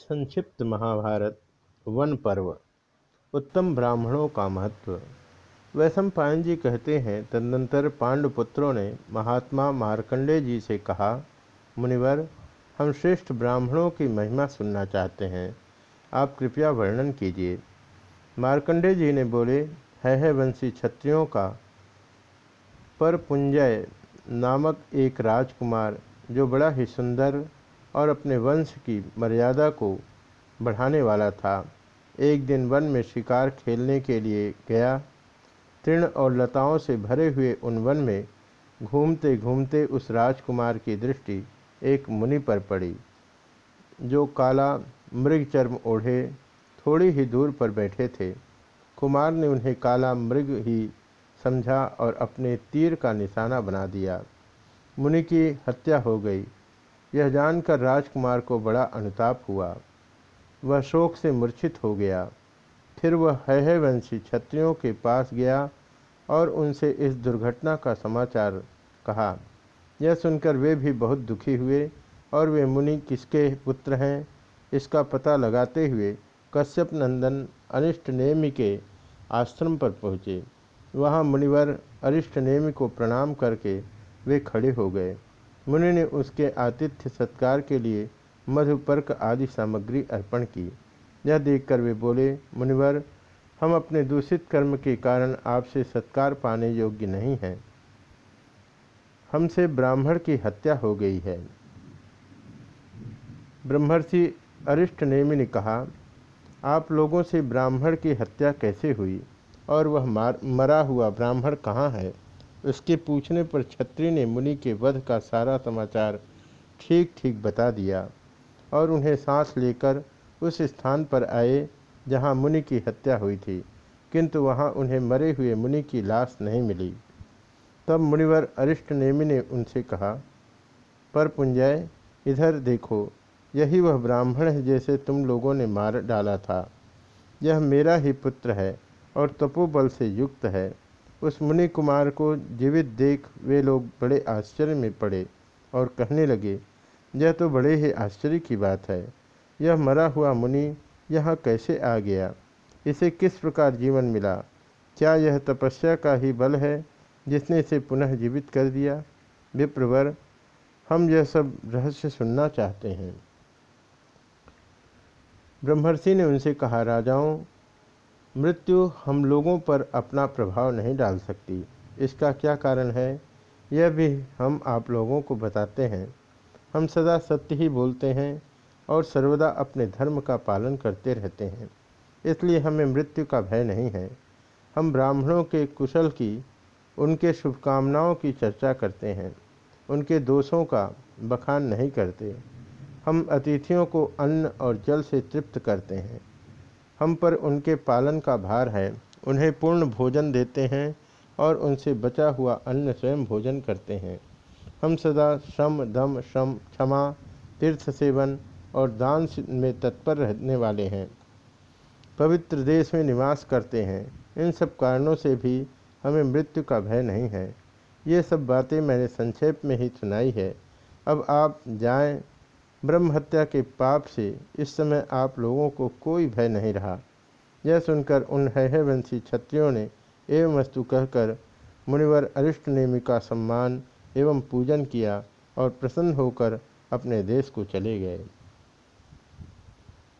संक्षिप्त महाभारत, वन पर्व। उत्तम ब्राह्मणों का महत्व। वैशम पायन जी कहते हैं, तदनंतर पांडुपुत्रों ने महात्मा मार्कंडे जी से कहा, मुनिवर, हम श्रेष्ठ ब्राह्मणों की महिमा सुनना चाहते हैं। आप कृपया वर्णन कीजिए। मार्कंडे जी ने बोले, है है वंशी क्षत्रियों का परपुंजय नामक एक राजकुमार, जो बड़ा ही सुंदर और अपने वंश की मर्यादा को बढ़ाने वाला था। एक दिन वन में शिकार खेलने के लिए गया। तृण और लताओं से भरे हुए उन वन में घूमते घूमते उस राजकुमार की दृष्टि एक मुनि पर पड़ी, जो काला मृग चर्म ओढ़े, थोड़ी ही दूर पर बैठे थे। कुमार ने उन्हें काला मृग ही समझा और अपने तीर का निशाना बना दिया। मुनि की हत्या हो गई। यह जानकर राजकुमार को बड़ा अनुताप हुआ। वह शोक से मूर्छित हो गया। फिर वह है वंशी क्षत्रियों के पास गया और उनसे इस दुर्घटना का समाचार कहा। यह सुनकर वे भी बहुत दुखी हुए और वे मुनि किसके पुत्र हैं, इसका पता लगाते हुए कश्यप नंदन अनिष्ट नेमि के आश्रम पर पहुँचे। वहाँ मुनिवर अरिष्ट नेमि को प्रणाम करके वे खड़े हो गए। मुनि ने उसके आतिथ्य सत्कार के लिए मधुपर्क आदि सामग्री अर्पण की। यह देखकर वे बोले, मुनिवर, हम अपने दूषित कर्म के कारण आपसे सत्कार पाने योग्य नहीं हैं। हमसे ब्राह्मण की हत्या हो गई है। ब्रह्मर्षि अरिष्ट नेमि ने कहा, आप लोगों से ब्राह्मण की हत्या कैसे हुई? और वह मार, मरा हुआ ब्राह्मण कहाँ है? उसके पूछने पर छत्री ने मुनि के वध का सारा समाचार ठीक ठीक बता दिया और उन्हें सांस लेकर उस स्थान पर आए जहाँ मुनि की हत्या हुई थी, किंतु वहाँ उन्हें मरे हुए मुनि की लाश नहीं मिली। तब मुनिवर अरिष्ट नेमी ने उनसे कहा, पर पुंजय, इधर देखो, यही वह ब्राह्मण है जैसे तुम लोगों ने मार डाला था। यह मेरा ही पुत्र है और तपोबल से युक्त है। उस मुनि कुमार को जीवित देख वे लोग बड़े आश्चर्य में पड़े और कहने लगे, यह तो बड़े ही आश्चर्य की बात है। यह मरा हुआ मुनि यहाँ कैसे आ गया? इसे किस प्रकार जीवन मिला? क्या यह तपस्या का ही बल है जिसने इसे पुनः जीवित कर दिया? विप्रवर, हम यह सब रहस्य सुनना चाहते हैं। ब्रह्मर्षि ने उनसे कहा, राजाओं मृत्यु हम लोगों पर अपना प्रभाव नहीं डाल सकती। इसका क्या कारण है? यह भी हम आप लोगों को बताते हैं। हम सदा सत्य ही बोलते हैं और सर्वदा अपने धर्म का पालन करते रहते हैं। इसलिए हमें मृत्यु का भय नहीं है। हम ब्राह्मणों के कुशल की, उनके शुभकामनाओं की चर्चा करते हैं। उनके दोषों का बखान नहीं करते। हम अतिथियों को अन्न और जल से तृप्त करते हैं। हम पर उनके पालन का भार है, उन्हें पूर्ण भोजन देते हैं और उनसे बचा हुआ अन्न स्वयं भोजन करते हैं। हम सदा श्रम दम श्रम क्षमा, तीर्थ सेवन और दान में तत्पर रहने वाले हैं। पवित्र देश में निवास करते हैं। इन सब कारणों से भी हमें मृत्यु का भय नहीं है। ये सब बातें मैंने संक्षेप में ही सुनाई है। अब आप जाएँ ब्रह्म हत्या के पाप से इस समय आप लोगों को कोई भय नहीं रहा। यह सुनकर उन वंशी क्षत्रियों ने एवं वस्तु कहकर मुनिवर अरिष्ट नेमी का सम्मान एवं पूजन किया और प्रसन्न होकर अपने देश को चले गए।